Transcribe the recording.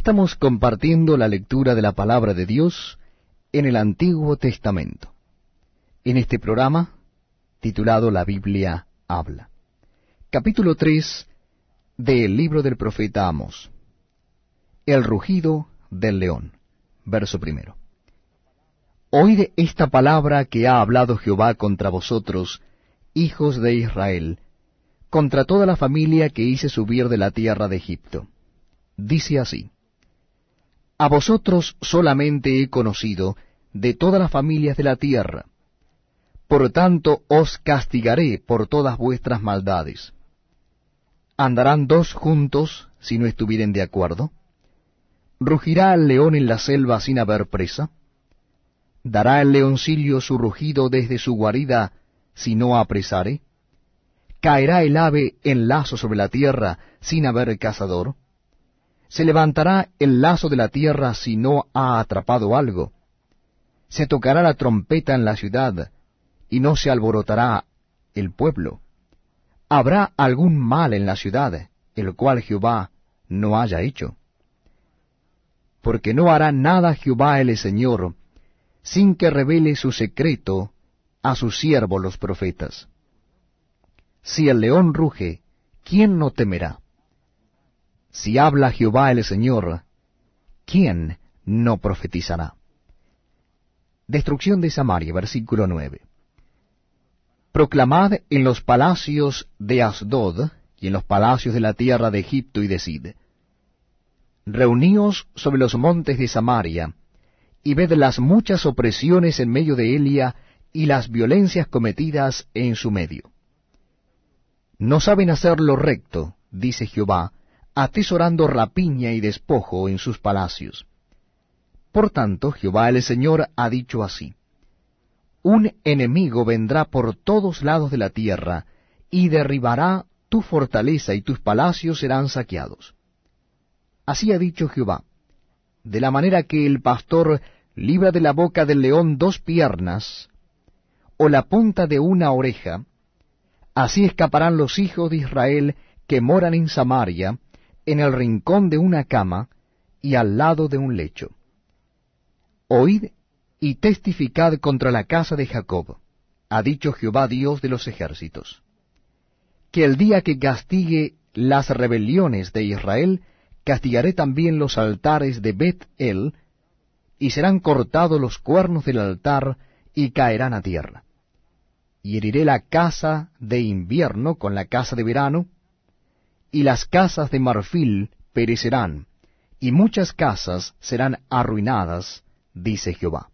Estamos compartiendo la lectura de la palabra de Dios en el Antiguo Testamento. En este programa, titulado La Biblia habla. Capítulo 3 del libro del profeta Amos. El rugido del león. Verso primero. Oíd esta palabra que ha hablado Jehová contra vosotros, hijos de Israel, contra toda la familia que hice subir de la tierra de Egipto. Dice así, A vosotros solamente he conocido de todas las familias de la tierra, por tanto os castigaré por todas vuestras maldades. ¿Andarán dos juntos si no estuvieren de acuerdo? ¿Rugirá el león en la selva sin haber presa? ¿Dará el leoncillo su rugido desde su guarida si no apresare? ¿Caerá el ave en lazo sobre la tierra sin haber cazador? ¿Se levantará el lazo de la tierra si no ha atrapado algo? ¿Se tocará la trompeta en la ciudad y no se alborotará el pueblo? ¿Habrá algún mal en la ciudad, el cual Jehová no haya hecho? Porque no hará nada Jehová el Señor, sin que revele su secreto a sus siervos los profetas. Si el león ruge, ¿quién no temerá? Si habla Jehová el Señor, ¿quién no profetizará? Destrucción de Samaria, versículo 9. Proclamad en los palacios de Asdod y en los palacios de la tierra de Egipto y de Sid. Reuníos sobre los montes de Samaria, y ved las muchas opresiones en medio de Elia y las violencias cometidas en su medio. No saben hacer lo recto, dice Jehová, atesorando rapiña y despojo en sus palacios. Por tanto, Jehová el Señor ha dicho así, Un enemigo vendrá por todos lados de la tierra, y derribará tu fortaleza y tus palacios serán saqueados. Así ha dicho Jehová, de la manera que el pastor libra de la boca del león dos piernas, o la punta de una oreja, Así escaparán los hijos de Israel que moran en Samaria, en el rincón de una cama y al lado de un lecho. Oíd y testificad contra la casa de Jacob, ha dicho Jehová Dios de los ejércitos, que el día que castigue las rebeliones de Israel, castigaré también los altares de Bet-El, y serán cortados los cuernos del altar, y caerán a tierra y heriré la casa de invierno con la casa de verano, y las casas de marfil perecerán, y muchas casas serán arruinadas, dice Jehová.